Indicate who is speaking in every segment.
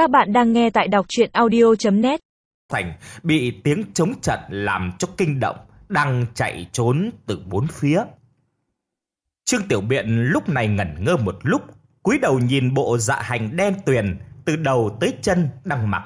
Speaker 1: Các bạn đang nghe tại đọc chuyện audio.net
Speaker 2: Thành bị tiếng chống trận làm cho kinh động, đang chạy trốn từ bốn phía. Trương Tiểu Biện lúc này ngẩn ngơ một lúc, cúi đầu nhìn bộ dạ hành đen tuyền từ đầu tới chân đang mặc.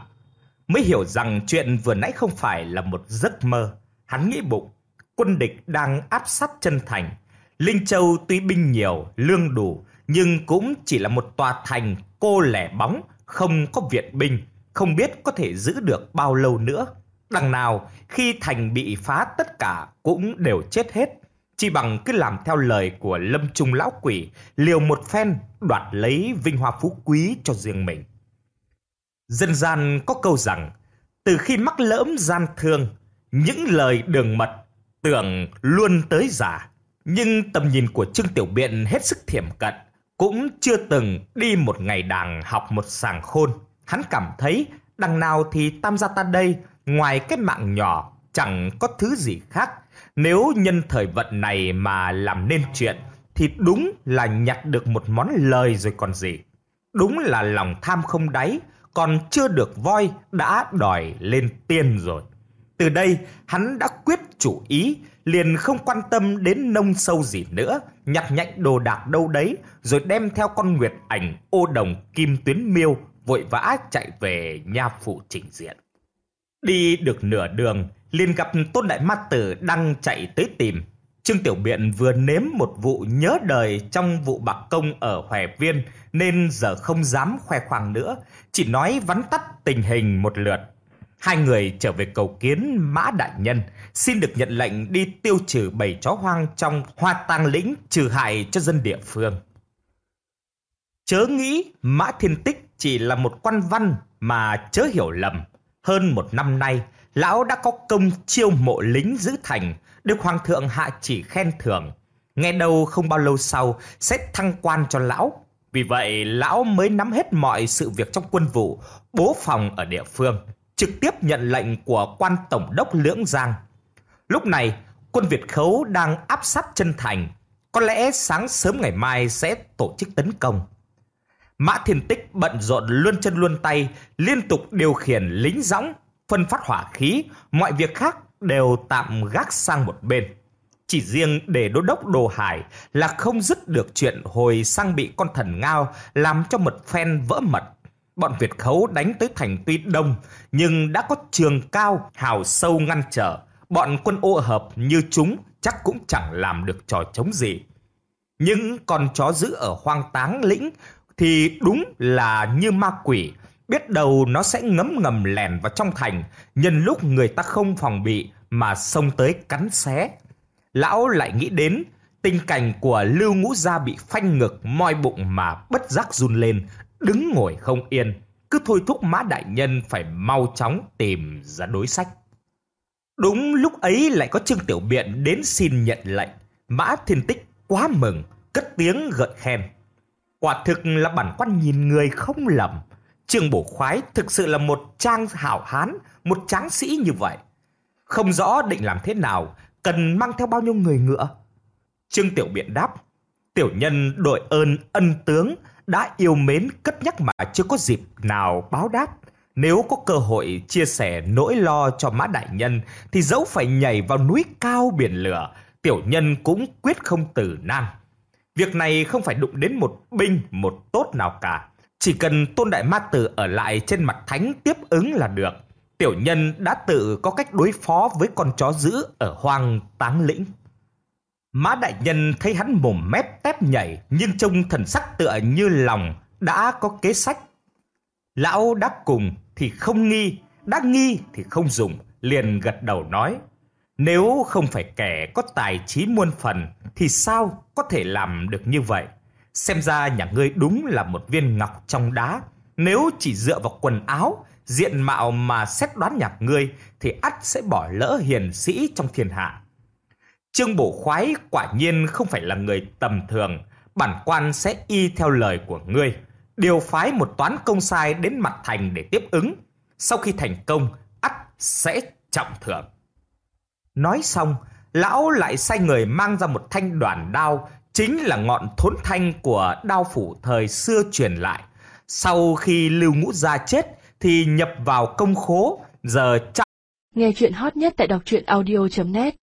Speaker 2: Mới hiểu rằng chuyện vừa nãy không phải là một giấc mơ. Hắn nghĩ bụng, quân địch đang áp sát chân thành. Linh Châu tuy binh nhiều, lương đủ, nhưng cũng chỉ là một tòa thành cô lẻ bóng, không có viện binh, không biết có thể giữ được bao lâu nữa. Đằng nào, khi thành bị phá tất cả cũng đều chết hết. Chỉ bằng cứ làm theo lời của lâm trung lão quỷ, liều một phen đoạt lấy vinh hoa phú quý cho riêng mình. Dân gian có câu rằng, từ khi mắc lỡm gian thương, những lời đường mật tưởng luôn tới giả. Nhưng tầm nhìn của Trương Tiểu Biện hết sức thiểm cận, cũng chưa từng đi một ngày đàng học một sàng khôn. Hắn cảm thấy đằng nào thì tam gia ta đây, ngoài cái mạng nhỏ, chẳng có thứ gì khác. Nếu nhân thời vận này mà làm nên chuyện, thì đúng là nhặt được một món lời rồi còn gì. Đúng là lòng tham không đáy, còn chưa được voi đã đòi lên tiên rồi. Từ đây, hắn đã quyết chủ ý, liền không quan tâm đến nông sâu gì nữa, nhặt nhạnh đồ đạc đâu đấy, rồi đem theo con nguyệt ảnh ô đồng kim tuyến miêu, vội vã chạy về nha phụ trình diện. Đi được nửa đường, liền gặp Tôn Đại Ma Tử đang chạy tới tìm. Trương Tiểu Biện vừa nếm một vụ nhớ đời trong vụ bạc công ở Hòe Viên, nên giờ không dám khoe khoang nữa, chỉ nói vắn tắt tình hình một lượt. Hai người trở về cầu kiến Mã Đại Nhân, xin được nhận lệnh đi tiêu trừ bầy chó hoang trong hoa tang lĩnh trừ hại cho dân địa phương. Chớ nghĩ Mã Thiên Tích chỉ là một quan văn mà chớ hiểu lầm. Hơn một năm nay, lão đã có công chiêu mộ lính giữ thành, được Hoàng thượng hạ chỉ khen thưởng. Nghe đâu không bao lâu sau sẽ thăng quan cho lão. Vì vậy, lão mới nắm hết mọi sự việc trong quân vụ, bố phòng ở địa phương, trực tiếp nhận lệnh của quan tổng đốc Lưỡng Giang. Lúc này, quân Việt Khấu đang áp sát chân thành, có lẽ sáng sớm ngày mai sẽ tổ chức tấn công. Mã Thiên Tích bận rộn luôn chân luôn tay, liên tục điều khiển lính dõng, phân phát hỏa khí, mọi việc khác đều tạm gác sang một bên. Chỉ riêng để đô đốc Đồ Hải là không dứt được chuyện hồi sang bị con thần ngao làm cho một phen vỡ mật. Bọn Việt khấu đánh tới thành tuy đông, nhưng đã có trường cao, hào sâu ngăn trở. Bọn quân ô hợp như chúng chắc cũng chẳng làm được trò chống gì. Những con chó giữ ở hoang táng lĩnh thì đúng là như ma quỷ, biết đầu nó sẽ ngấm ngầm lèn vào trong thành, nhân lúc người ta không phòng bị mà xông tới cắn xé. Lão lại nghĩ đến tình cảnh của Lưu Ngũ Gia bị phanh ngực, moi bụng mà bất giác run lên, đứng ngồi không yên, cứ thôi thúc Mã Đại Nhân phải mau chóng tìm ra đối sách. Đúng lúc ấy lại có Trương Tiểu Biện đến xin nhận lệnh, Mã Thiên Tích quá mừng, cất tiếng gợi khen. Quả thực là bản quan nhìn người không lầm. Trương Bổ Khoái thực sự là một trang hảo hán, một tráng sĩ như vậy. Không rõ định làm thế nào, cần mang theo bao nhiêu người ngựa. Trương Tiểu Biện đáp, tiểu nhân đội ơn ân tướng, đã yêu mến cất nhắc mà chưa có dịp nào báo đáp. Nếu có cơ hội chia sẻ nỗi lo cho Mã Đại Nhân thì dẫu phải nhảy vào núi cao biển lửa, tiểu nhân cũng quyết không từ nan. Việc này không phải đụng đến một binh, một tốt nào cả. Chỉ cần Tôn Đại Ma Tử ở lại trên mặt thánh tiếp ứng là được. Tiểu nhân đã tự có cách đối phó với con chó dữ ở hoang táng lĩnh. Mã Đại Nhân thấy hắn mồm mép tép nhảy nhưng trông thần sắc tựa như lòng đã có kế sách. Lão đã cùng thì không nghi, đã nghi thì không dùng, liền gật đầu nói. Nếu không phải kẻ có tài trí muôn phần thì sao có thể làm được như vậy? Xem ra nhà ngươi đúng là một viên ngọc trong đá. Nếu chỉ dựa vào quần áo, diện mạo mà xét đoán nhà ngươi thì ắt sẽ bỏ lỡ hiền sĩ trong thiên hạ. Trương Bổ Khoái quả nhiên không phải là người tầm thường, bản quan sẽ y theo lời của ngươi, điều phái một toán công sai đến mặt thành để tiếp ứng. Sau khi thành công, ắt sẽ trọng thưởng. Nói xong, lão lại sai người mang ra một thanh đoàn đao, chính là ngọn thốn thanh của đao phủ thời xưa truyền lại. Sau khi Lưu Ngũ Gia chết thì nhập vào công khố, giờ chắc
Speaker 3: Nghe chuyện hot nhất tại đọc truyện audio.net